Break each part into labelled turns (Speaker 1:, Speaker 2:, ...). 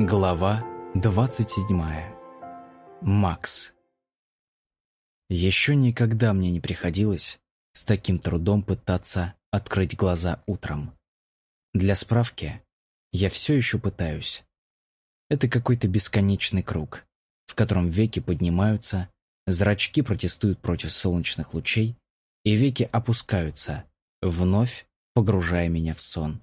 Speaker 1: Глава 27. Макс. Еще никогда мне не приходилось с таким трудом пытаться открыть глаза утром. Для справки, я все еще пытаюсь. Это какой-то бесконечный круг, в котором веки поднимаются, зрачки протестуют против солнечных лучей, и веки опускаются, вновь погружая меня в сон.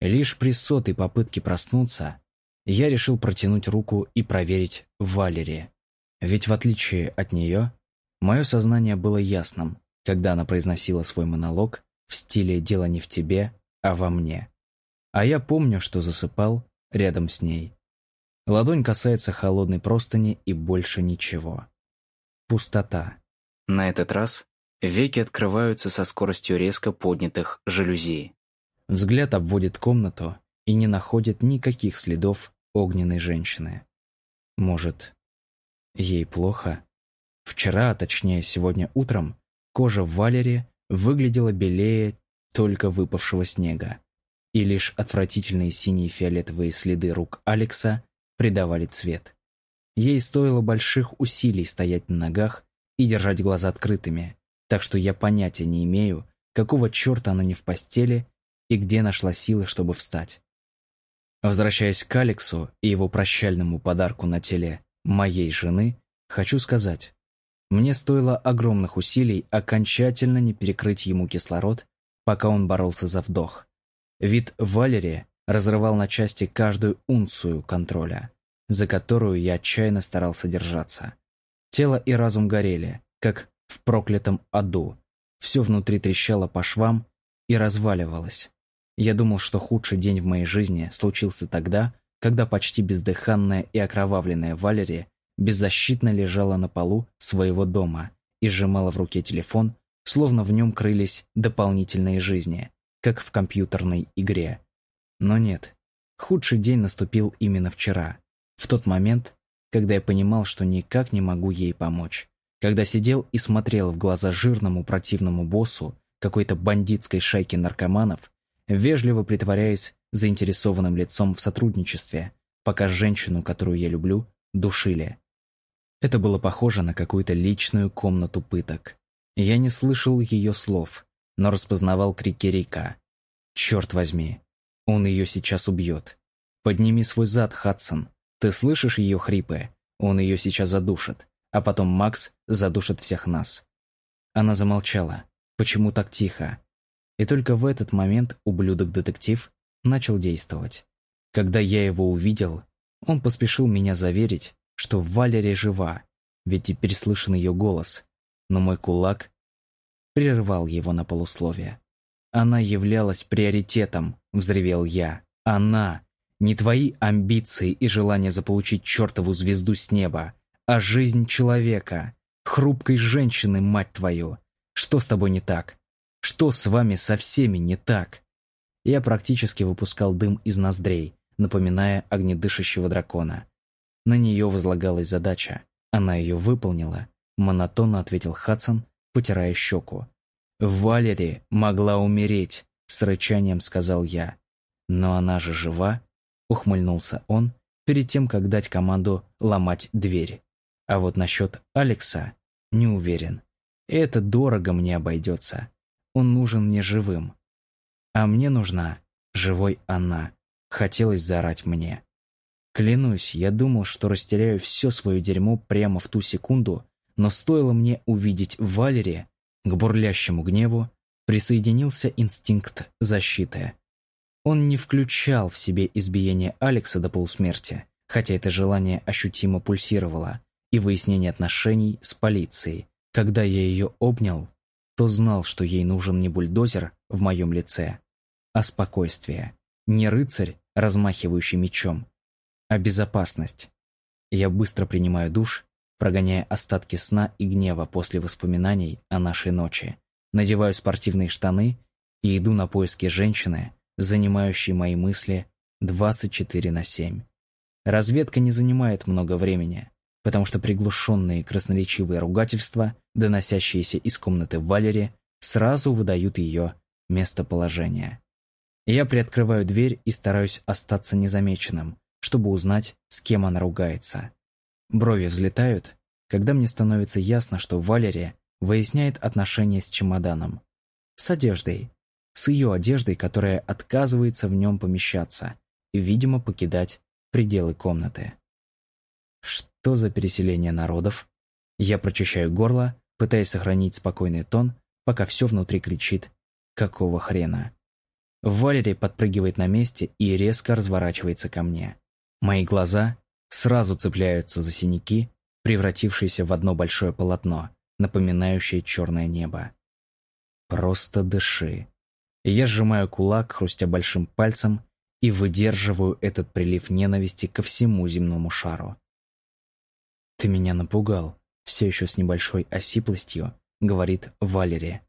Speaker 1: Лишь при сотой попытке проснуться я решил протянуть руку и проверить Валери. Ведь в отличие от нее, мое сознание было ясным, когда она произносила свой монолог в стиле «дело не в тебе, а во мне». А я помню, что засыпал рядом с ней. Ладонь касается холодной простыни и больше ничего. Пустота. На этот раз веки открываются со скоростью резко поднятых жалюзи. Взгляд обводит комнату и не находит никаких следов огненной женщины. Может, ей плохо? Вчера, а точнее сегодня утром, кожа Валери выглядела белее только выпавшего снега, и лишь отвратительные синие фиолетовые следы рук Алекса придавали цвет. Ей стоило больших усилий стоять на ногах и держать глаза открытыми, так что я понятия не имею, какого черта она не в постели и где нашла силы, чтобы встать. Возвращаясь к Алексу и его прощальному подарку на теле моей жены, хочу сказать, мне стоило огромных усилий окончательно не перекрыть ему кислород, пока он боролся за вдох. Вид Валерия разрывал на части каждую унцию контроля, за которую я отчаянно старался держаться. Тело и разум горели, как в проклятом аду. Все внутри трещало по швам и разваливалось. Я думал, что худший день в моей жизни случился тогда, когда почти бездыханная и окровавленная Валерия беззащитно лежала на полу своего дома и сжимала в руке телефон, словно в нем крылись дополнительные жизни, как в компьютерной игре. Но нет, худший день наступил именно вчера, в тот момент, когда я понимал, что никак не могу ей помочь, когда сидел и смотрел в глаза жирному противному боссу какой-то бандитской шайки наркоманов, вежливо притворяясь заинтересованным лицом в сотрудничестве, пока женщину, которую я люблю, душили. Это было похоже на какую-то личную комнату пыток. Я не слышал ее слов, но распознавал крики Рика. «Черт возьми, он ее сейчас убьет. Подними свой зад, Хадсон. Ты слышишь ее хрипы? Он ее сейчас задушит, а потом Макс задушит всех нас». Она замолчала. Почему так тихо? И только в этот момент ублюдок-детектив начал действовать. Когда я его увидел, он поспешил меня заверить, что Валерия жива, ведь теперь слышен ее голос, но мой кулак прервал его на полусловие. «Она являлась приоритетом», — взревел я. «Она! Не твои амбиции и желание заполучить чертову звезду с неба, а жизнь человека, хрупкой женщины, мать твою! Что с тобой не так? Что с вами со всеми не так? Я практически выпускал дым из ноздрей, напоминая огнедышащего дракона. На нее возлагалась задача. Она ее выполнила, монотонно ответил Хадсон, потирая щеку. «Валери могла умереть», — с рычанием сказал я. «Но она же жива», — ухмыльнулся он, перед тем, как дать команду ломать дверь. А вот насчет Алекса не уверен. Это дорого мне обойдется. Он нужен мне живым. А мне нужна живой она. Хотелось заорать мне. Клянусь, я думал, что растеряю все свое дерьмо прямо в ту секунду, но стоило мне увидеть Валери, к бурлящему гневу присоединился инстинкт защиты. Он не включал в себе избиение Алекса до полусмерти, хотя это желание ощутимо пульсировало, и выяснение отношений с полицией. Когда я ее обнял, то знал, что ей нужен не бульдозер в моем лице, а спокойствие. Не рыцарь, размахивающий мечом, а безопасность. Я быстро принимаю душ, прогоняя остатки сна и гнева после воспоминаний о нашей ночи. Надеваю спортивные штаны и иду на поиски женщины, занимающей мои мысли 24 на 7. Разведка не занимает много времени потому что приглушенные красноречивые ругательства, доносящиеся из комнаты Валери, сразу выдают ее местоположение. Я приоткрываю дверь и стараюсь остаться незамеченным, чтобы узнать, с кем она ругается. Брови взлетают, когда мне становится ясно, что Валерия выясняет отношения с чемоданом. С одеждой. С ее одеждой, которая отказывается в нем помещаться и, видимо, покидать пределы комнаты. Что за переселение народов? Я прочищаю горло, пытаясь сохранить спокойный тон, пока все внутри кричит «Какого хрена?». Валерий подпрыгивает на месте и резко разворачивается ко мне. Мои глаза сразу цепляются за синяки, превратившиеся в одно большое полотно, напоминающее черное небо. Просто дыши. Я сжимаю кулак, хрустя большим пальцем, и выдерживаю этот прилив ненависти ко всему земному шару. «Ты меня напугал», — все еще с небольшой осиплостью, — говорит Валерия.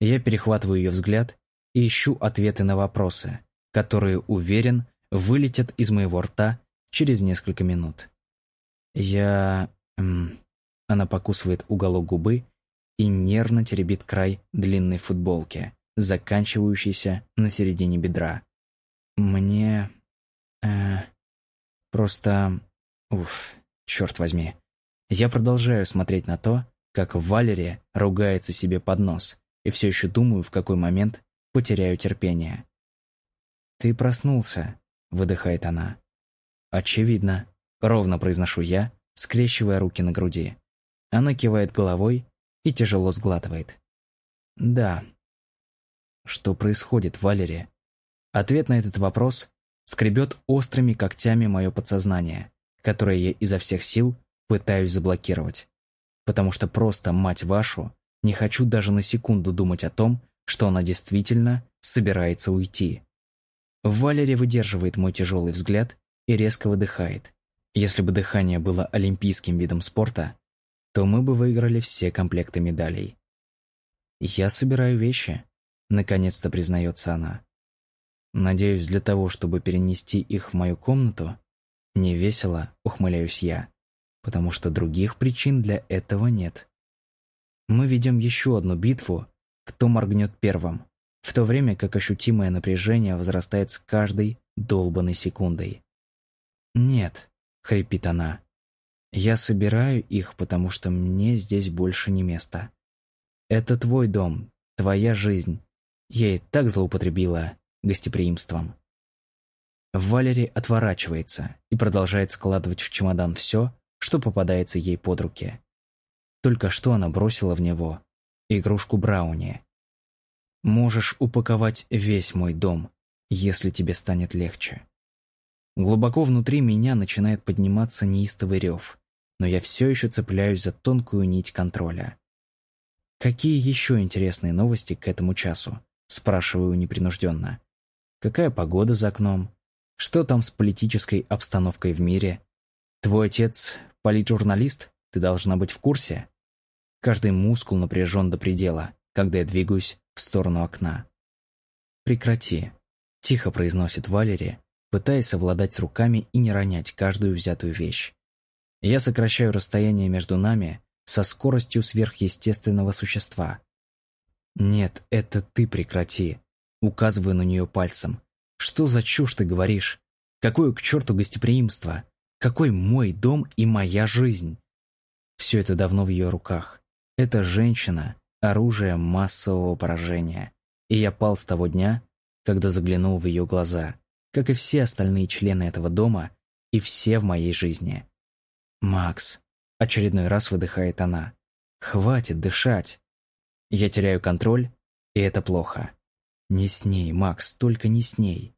Speaker 1: Я перехватываю ее взгляд и ищу ответы на вопросы, которые, уверен, вылетят из моего рта через несколько минут. Я... Она покусывает уголок губы и нервно теребит край длинной футболки, заканчивающейся на середине бедра. Мне... Э, просто... Уф, черт возьми. Я продолжаю смотреть на то, как Валерия ругается себе под нос, и все еще думаю, в какой момент потеряю терпение. «Ты проснулся», — выдыхает она. «Очевидно», — ровно произношу я, скрещивая руки на груди. Она кивает головой и тяжело сглатывает. «Да». «Что происходит, Валерия?» Ответ на этот вопрос скребет острыми когтями мое подсознание, которое я изо всех сил пытаюсь заблокировать потому что просто, мать вашу, не хочу даже на секунду думать о том, что она действительно собирается уйти. Валерия выдерживает мой тяжелый взгляд и резко выдыхает. Если бы дыхание было олимпийским видом спорта, то мы бы выиграли все комплекты медалей. «Я собираю вещи», — наконец-то признается она. «Надеюсь, для того, чтобы перенести их в мою комнату?» Невесело ухмыляюсь я потому что других причин для этого нет. Мы ведем еще одну битву, кто моргнет первым, в то время как ощутимое напряжение возрастает с каждой долбанной секундой. «Нет», — хрипит она, — «я собираю их, потому что мне здесь больше не место. Это твой дом, твоя жизнь. Я и так злоупотребила гостеприимством». Валери отворачивается и продолжает складывать в чемодан все, что попадается ей под руки. Только что она бросила в него игрушку Брауни. «Можешь упаковать весь мой дом, если тебе станет легче». Глубоко внутри меня начинает подниматься неистовый рев, но я все еще цепляюсь за тонкую нить контроля. «Какие еще интересные новости к этому часу?» – спрашиваю непринужденно. «Какая погода за окном? Что там с политической обстановкой в мире? Твой отец политжурналист, ты должна быть в курсе. Каждый мускул напряжен до предела, когда я двигаюсь в сторону окна. Прекрати. Тихо произносит Валерия, пытаясь совладать с руками и не ронять каждую взятую вещь. Я сокращаю расстояние между нами со скоростью сверхъестественного существа. «Нет, это ты прекрати», указываю на нее пальцем. «Что за чушь ты говоришь? Какое к черту гостеприимство? Какой мой дом и моя жизнь? Все это давно в ее руках. Эта женщина — оружие массового поражения. И я пал с того дня, когда заглянул в ее глаза, как и все остальные члены этого дома и все в моей жизни. «Макс», — очередной раз выдыхает она, — «хватит дышать». Я теряю контроль, и это плохо. Не с ней, Макс, только не с ней.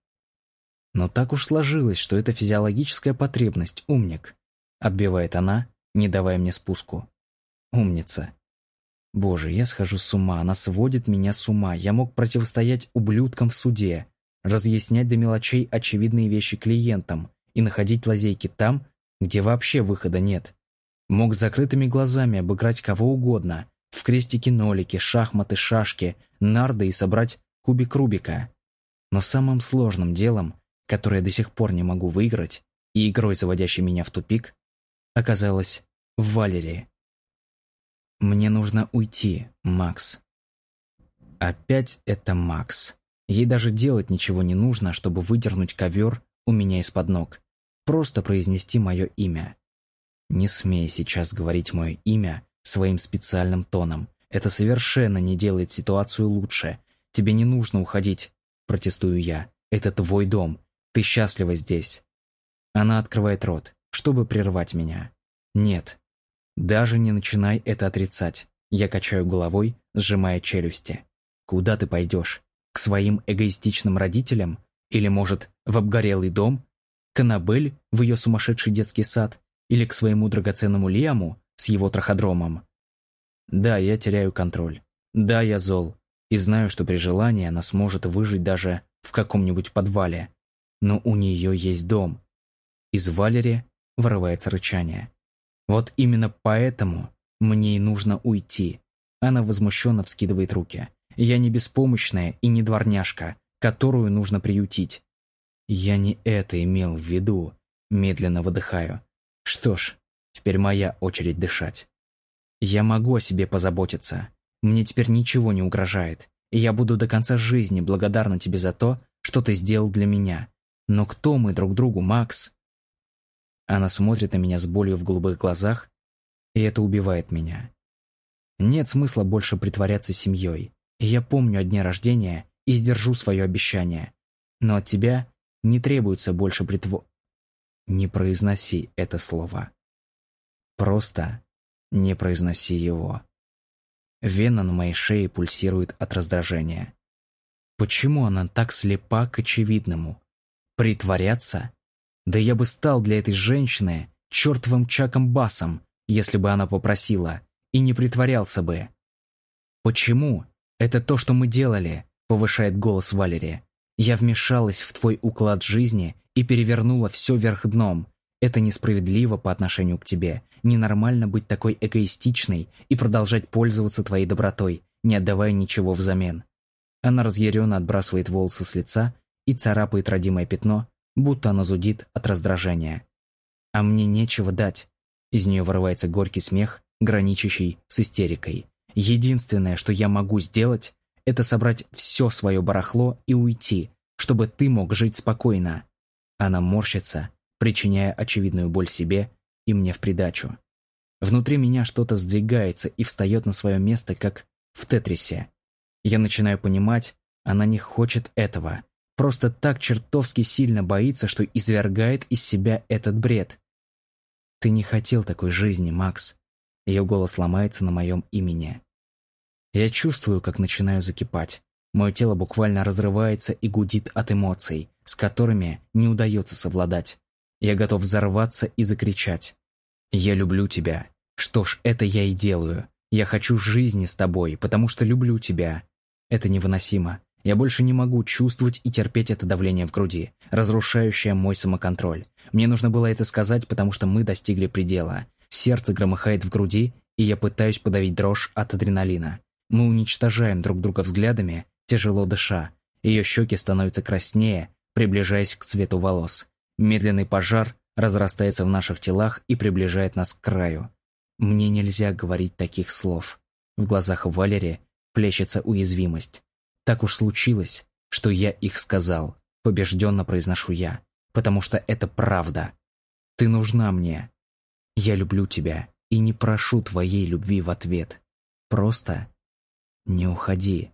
Speaker 1: Но так уж сложилось, что это физиологическая потребность, умник. Отбивает она, не давая мне спуску. Умница. Боже, я схожу с ума, она сводит меня с ума. Я мог противостоять ублюдкам в суде, разъяснять до мелочей очевидные вещи клиентам и находить лазейки там, где вообще выхода нет. Мог закрытыми глазами обыграть кого угодно, в крестики-нолики, шахматы, шашки, нарды и собрать кубик Рубика. Но самым сложным делом которое до сих пор не могу выиграть, и игрой, заводящей меня в тупик, оказалась в Валерии. «Мне нужно уйти, Макс». Опять это Макс. Ей даже делать ничего не нужно, чтобы выдернуть ковер у меня из-под ног. просто произнести мое имя. Не смей сейчас говорить мое имя своим специальным тоном. Это совершенно не делает ситуацию лучше. Тебе не нужно уходить, протестую я. Это твой дом. Ты счастлива здесь. Она открывает рот, чтобы прервать меня. Нет. Даже не начинай это отрицать. Я качаю головой, сжимая челюсти. Куда ты пойдешь? К своим эгоистичным родителям? Или, может, в обгорелый дом? К Аннабель в ее сумасшедший детский сад? Или к своему драгоценному Лиаму с его траходромом? Да, я теряю контроль. Да, я зол. И знаю, что при желании она сможет выжить даже в каком-нибудь подвале. Но у нее есть дом. Из Валери вырывается рычание. Вот именно поэтому мне и нужно уйти. Она возмущенно вскидывает руки. Я не беспомощная и не дворняжка, которую нужно приютить. Я не это имел в виду. Медленно выдыхаю. Что ж, теперь моя очередь дышать. Я могу о себе позаботиться. Мне теперь ничего не угрожает. И я буду до конца жизни благодарна тебе за то, что ты сделал для меня. Но кто мы друг другу, Макс? Она смотрит на меня с болью в голубых глазах, и это убивает меня. Нет смысла больше притворяться семьей. Я помню о дне рождения и сдержу свое обещание. Но от тебя не требуется больше притво... Не произноси это слово. Просто не произноси его. Вена на моей шее пульсирует от раздражения. Почему она так слепа к очевидному? Притворяться? Да я бы стал для этой женщины чертовым Чаком Басом, если бы она попросила, и не притворялся бы. Почему «Это то, что мы делали», — повышает голос Валерия. «Я вмешалась в твой уклад жизни и перевернула все вверх дном. Это несправедливо по отношению к тебе. Ненормально быть такой эгоистичной и продолжать пользоваться твоей добротой, не отдавая ничего взамен». Она разъяренно отбрасывает волосы с лица и царапает родимое пятно, будто оно зудит от раздражения. «А мне нечего дать». Из нее вырывается горький смех, граничащий с истерикой. Единственное, что я могу сделать, это собрать все свое барахло и уйти, чтобы ты мог жить спокойно. Она морщится, причиняя очевидную боль себе и мне в придачу. Внутри меня что-то сдвигается и встает на свое место, как в тетрисе. Я начинаю понимать, она не хочет этого. Просто так чертовски сильно боится, что извергает из себя этот бред. Ты не хотел такой жизни, Макс. Ее голос ломается на моем имени. Я чувствую, как начинаю закипать. Мое тело буквально разрывается и гудит от эмоций, с которыми не удается совладать. Я готов взорваться и закричать. «Я люблю тебя. Что ж, это я и делаю. Я хочу жизни с тобой, потому что люблю тебя. Это невыносимо. Я больше не могу чувствовать и терпеть это давление в груди, разрушающее мой самоконтроль. Мне нужно было это сказать, потому что мы достигли предела. Сердце громыхает в груди, и я пытаюсь подавить дрожь от адреналина. Мы уничтожаем друг друга взглядами, тяжело дыша. Ее щеки становятся краснее, приближаясь к цвету волос. Медленный пожар разрастается в наших телах и приближает нас к краю. Мне нельзя говорить таких слов. В глазах Валери плещется уязвимость. Так уж случилось, что я их сказал. Побежденно произношу я. Потому что это правда. Ты нужна мне. Я люблю тебя и не прошу твоей любви в ответ. Просто «Не уходи».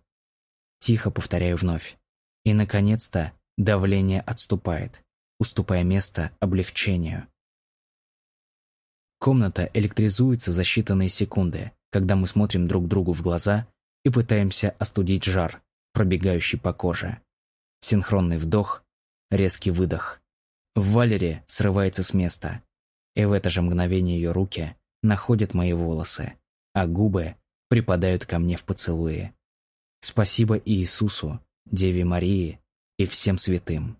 Speaker 1: Тихо повторяю вновь. И, наконец-то, давление отступает, уступая место облегчению. Комната электризуется за считанные секунды, когда мы смотрим друг другу в глаза и пытаемся остудить жар, пробегающий по коже. Синхронный вдох, резкий выдох. В Валере срывается с места, и в это же мгновение ее руки находят мои волосы, а губы припадают ко мне в поцелуе. Спасибо Иисусу, Деве Марии и всем святым.